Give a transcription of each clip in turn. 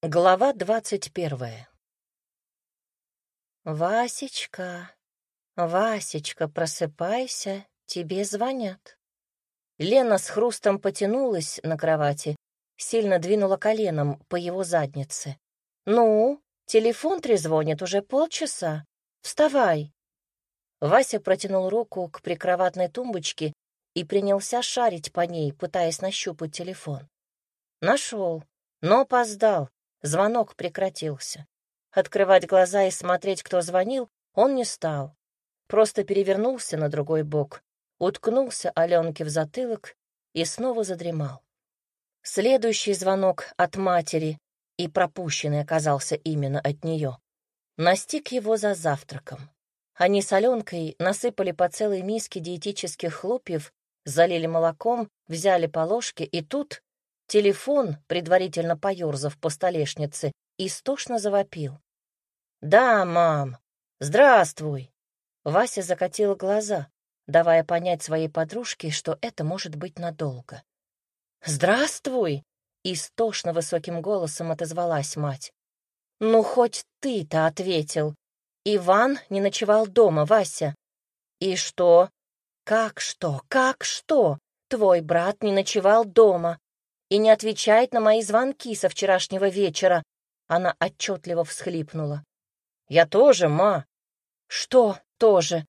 Глава двадцать первая. «Васечка, Васечка, просыпайся, тебе звонят». Лена с хрустом потянулась на кровати, сильно двинула коленом по его заднице. «Ну, телефон трезвонит уже полчаса. Вставай». Вася протянул руку к прикроватной тумбочке и принялся шарить по ней, пытаясь нащупать телефон. Нашел, но опоздал, Звонок прекратился. Открывать глаза и смотреть, кто звонил, он не стал. Просто перевернулся на другой бок, уткнулся Аленке в затылок и снова задремал. Следующий звонок от матери, и пропущенный оказался именно от нее, настиг его за завтраком. Они с Аленкой насыпали по целой миске диетических хлопьев, залили молоком, взяли по ложке, и тут Телефон, предварительно поёрзав по столешнице, истошно завопил. «Да, мам. Здравствуй!» Вася закатила глаза, давая понять своей подружке, что это может быть надолго. «Здравствуй!» — истошно высоким голосом отозвалась мать. «Ну, хоть ты-то ответил. Иван не ночевал дома, Вася». «И что?» «Как что? Как что? Твой брат не ночевал дома и не отвечает на мои звонки со вчерашнего вечера. Она отчетливо всхлипнула. Я тоже, ма. Что тоже?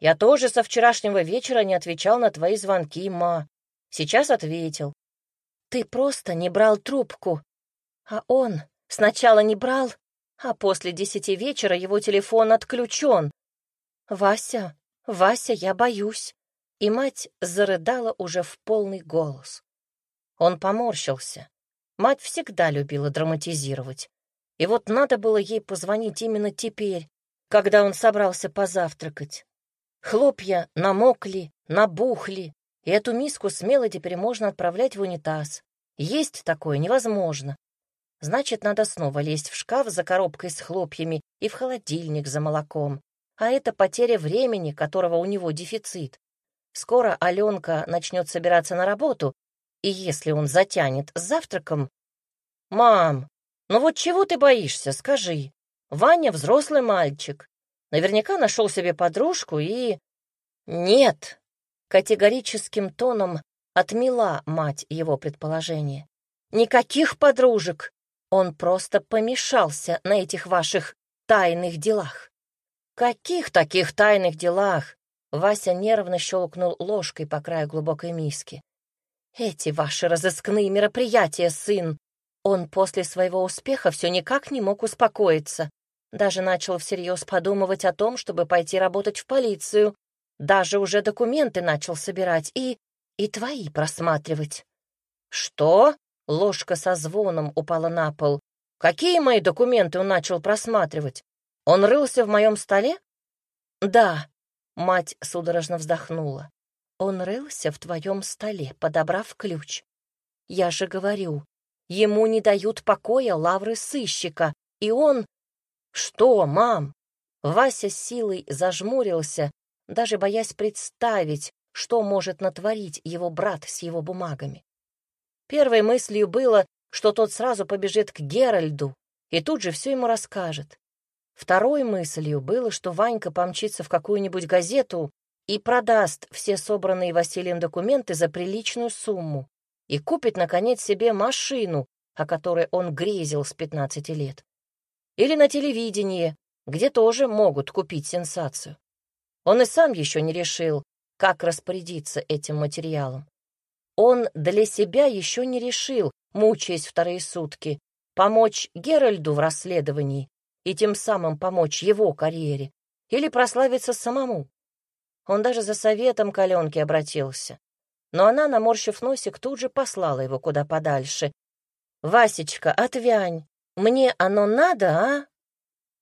Я тоже со вчерашнего вечера не отвечал на твои звонки, ма. Сейчас ответил. Ты просто не брал трубку. А он сначала не брал, а после десяти вечера его телефон отключен. Вася, Вася, я боюсь. И мать зарыдала уже в полный голос. Он поморщился. Мать всегда любила драматизировать. И вот надо было ей позвонить именно теперь, когда он собрался позавтракать. Хлопья намокли, набухли, и эту миску смело теперь можно отправлять в унитаз. Есть такое невозможно. Значит, надо снова лезть в шкаф за коробкой с хлопьями и в холодильник за молоком. А это потеря времени, которого у него дефицит. Скоро Аленка начнет собираться на работу, и если он затянет с завтраком... «Мам, ну вот чего ты боишься, скажи? Ваня взрослый мальчик. Наверняка нашел себе подружку и...» «Нет!» — категорическим тоном отмела мать его предположение. «Никаких подружек! Он просто помешался на этих ваших тайных делах». «Каких таких тайных делах?» Вася нервно щелкнул ложкой по краю глубокой миски. Эти ваши разыскные мероприятия, сын. Он после своего успеха все никак не мог успокоиться. Даже начал всерьез подумывать о том, чтобы пойти работать в полицию. Даже уже документы начал собирать и... и твои просматривать. Что? Ложка со звоном упала на пол. Какие мои документы он начал просматривать? Он рылся в моем столе? Да. Мать судорожно вздохнула. Он рылся в твоем столе, подобрав ключ. Я же говорю, ему не дают покоя лавры сыщика, и он... Что, мам? Вася силой зажмурился, даже боясь представить, что может натворить его брат с его бумагами. Первой мыслью было, что тот сразу побежит к Геральду и тут же все ему расскажет. Второй мыслью было, что Ванька помчится в какую-нибудь газету и продаст все собранные Василием документы за приличную сумму и купит, наконец, себе машину, о которой он грезил с 15 лет. Или на телевидении, где тоже могут купить сенсацию. Он и сам еще не решил, как распорядиться этим материалом. Он для себя еще не решил, мучаясь вторые сутки, помочь Геральду в расследовании и тем самым помочь его карьере или прославиться самому. Он даже за советом к Аленке обратился. Но она, наморщив носик, тут же послала его куда подальше. «Васечка, отвянь! Мне оно надо, а?»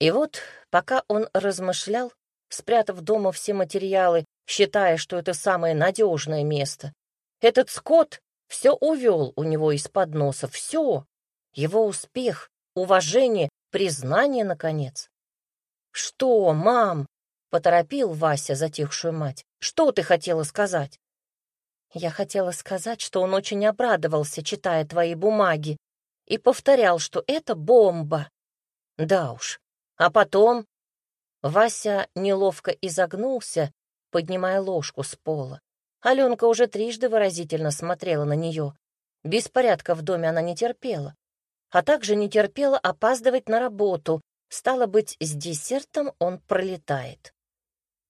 И вот, пока он размышлял, спрятав дома все материалы, считая, что это самое надежное место, этот скот все увел у него из-под носа, все. Его успех, уважение, признание, наконец. «Что, мам?» Поторопил Вася затихшую мать. «Что ты хотела сказать?» «Я хотела сказать, что он очень обрадовался, читая твои бумаги. и повторял, что это бомба. Да уж. А потом Вася неловко изогнулся, поднимая ложку с пола. Аленка уже трижды выразительно смотрела на нее. Беспорядка в доме она не терпела, а также не терпела опаздывать на работу. Стало быть, с десертом он пролетает.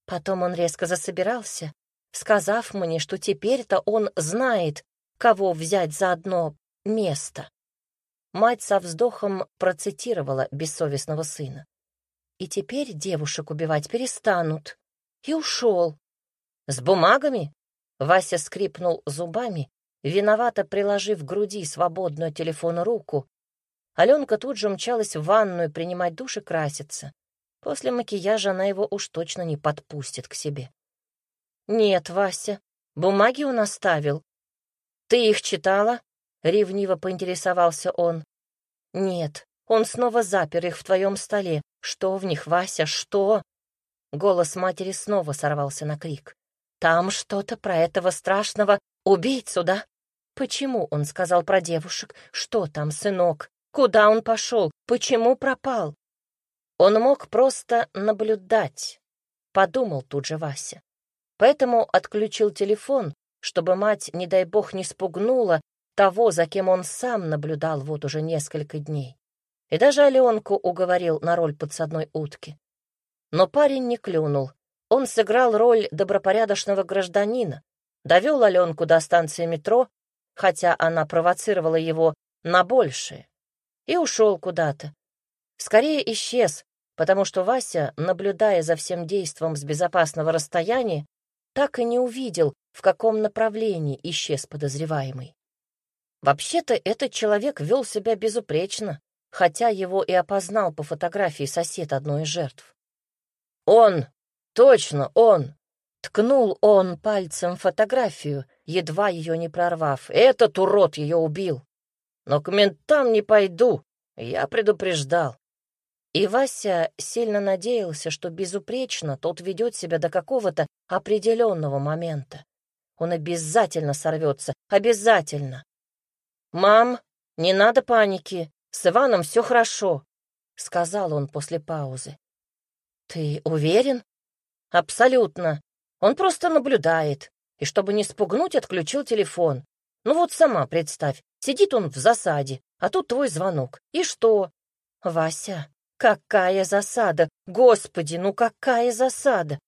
Потом он резко засобирался, сказав мне, что теперь-то он знает, кого взять за одно место. Мать со вздохом процитировала бессовестного сына. И теперь девушек убивать перестанут. И ушел. С бумагами? Вася скрипнул зубами, виновато приложив к груди свободную телефон руку. Аленка тут же умчалась в ванную принимать душ и краситься. После макияжа она его уж точно не подпустит к себе. «Нет, Вася, бумаги он оставил. Ты их читала?» — ревниво поинтересовался он. «Нет, он снова запер их в твоем столе. Что в них, Вася, что?» Голос матери снова сорвался на крик. «Там что-то про этого страшного убийцу, да? Почему он сказал про девушек? Что там, сынок? Куда он пошел? Почему пропал?» Он мог просто наблюдать, подумал тут же Вася. Поэтому отключил телефон, чтобы мать, не дай бог, не спугнула того, за кем он сам наблюдал вот уже несколько дней. И даже Аленку уговорил на роль подсадной утки. Но парень не клюнул. Он сыграл роль добропорядочного гражданина, довел Аленку до станции метро, хотя она провоцировала его на большее, и ушел куда-то. Скорее исчез, потому что Вася, наблюдая за всем действом с безопасного расстояния, так и не увидел, в каком направлении исчез подозреваемый. Вообще-то этот человек вел себя безупречно, хотя его и опознал по фотографии сосед одной из жертв. «Он! Точно он!» Ткнул он пальцем фотографию, едва ее не прорвав. «Этот урод ее убил! Но к ментам не пойду, я предупреждал». И Вася сильно надеялся, что безупречно тот ведет себя до какого-то определенного момента. Он обязательно сорвется, обязательно. «Мам, не надо паники, с Иваном все хорошо», — сказал он после паузы. «Ты уверен?» «Абсолютно. Он просто наблюдает, и чтобы не спугнуть, отключил телефон. Ну вот сама представь, сидит он в засаде, а тут твой звонок. И что?» «Вася, какая засада! Господи, ну какая засада!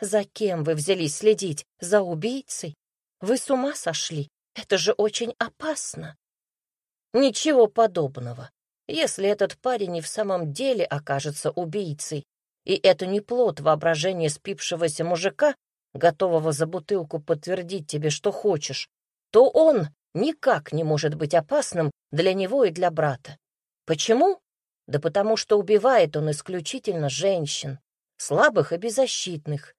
За кем вы взялись следить? За убийцей? Вы с ума сошли? Это же очень опасно!» Ничего подобного. Если этот парень и в самом деле окажется убийцей, и это не плод воображения спившегося мужика, готового за бутылку подтвердить тебе, что хочешь, то он никак не может быть опасным для него и для брата. Почему? Да потому что убивает он исключительно женщин, слабых и беззащитных.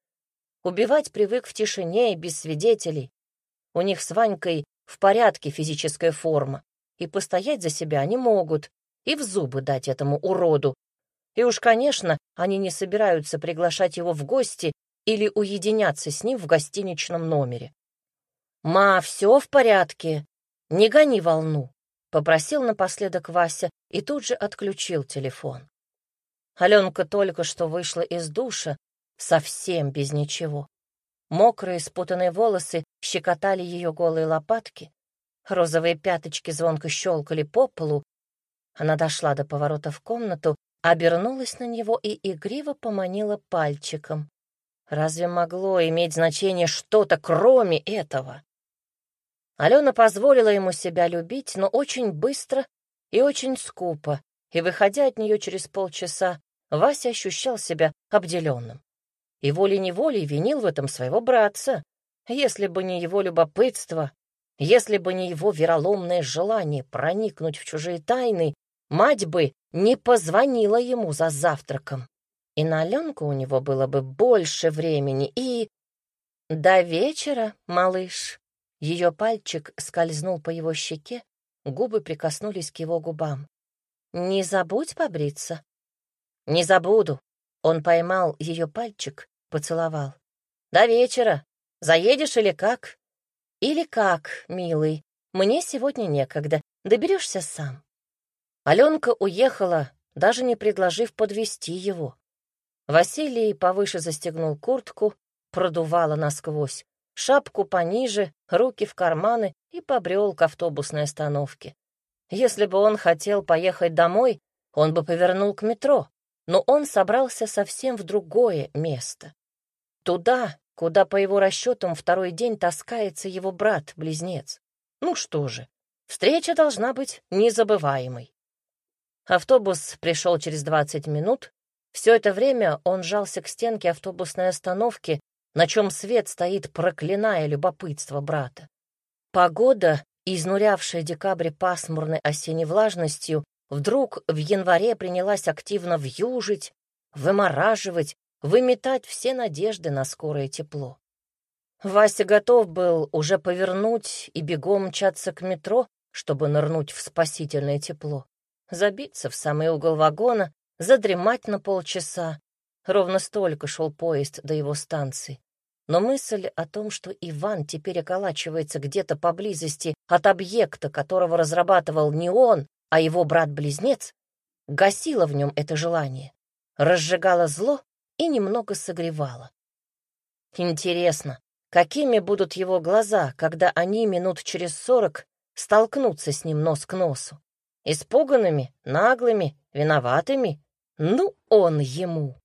Убивать привык в тишине и без свидетелей. У них с Ванькой в порядке физическая форма и постоять за себя они могут, и в зубы дать этому уроду. И уж, конечно, они не собираются приглашать его в гости или уединяться с ним в гостиничном номере. «Ма, все в порядке, не гони волну», — попросил напоследок Вася и тут же отключил телефон. Аленка только что вышла из душа, совсем без ничего. Мокрые спутанные волосы щекотали ее голые лопатки, Розовые пяточки звонко щелкали по полу. Она дошла до поворота в комнату, обернулась на него и игриво поманила пальчиком. Разве могло иметь значение что-то, кроме этого? Алена позволила ему себя любить, но очень быстро и очень скупо, и, выходя от нее через полчаса, Вася ощущал себя обделенным. И волей-неволей винил в этом своего братца. Если бы не его любопытство, если бы не его вероломное желание проникнуть в чужие тайны, мать бы не позвонила ему за завтраком. И на Аленку у него было бы больше времени, и... До вечера, малыш. Ее пальчик скользнул по его щеке, губы прикоснулись к его губам. «Не забудь побриться». «Не забуду». Он поймал ее пальчик, поцеловал. «До вечера. Заедешь или как?» Или как, милый, мне сегодня некогда, доберешься сам. Аленка уехала, даже не предложив подвести его. Василий повыше застегнул куртку, продувало насквозь, шапку пониже, руки в карманы и побрел к автобусной остановке. Если бы он хотел поехать домой, он бы повернул к метро, но он собрался совсем в другое место. Туда, куда, по его расчетам, второй день таскается его брат-близнец. Ну что же, встреча должна быть незабываемой. Автобус пришел через 20 минут. Все это время он жался к стенке автобусной остановки, на чем свет стоит, проклиная любопытство брата. Погода, изнурявшая декабрь пасмурной осенней влажностью, вдруг в январе принялась активно вьюжить, вымораживать, выметать все надежды на скорое тепло. Вася готов был уже повернуть и бегом мчаться к метро, чтобы нырнуть в спасительное тепло забиться в самый угол вагона, задремать на полчаса. Ровно столько шел поезд до его станции. Но мысль о том, что Иван теперь околачивается где-то поблизости от объекта, которого разрабатывал не он, а его брат-близнец, гасила в нем это желание, разжигала зло и немного согревала. Интересно, какими будут его глаза, когда они минут через сорок столкнутся с ним нос к носу? Испуганными, наглыми, виноватыми? Ну, он ему.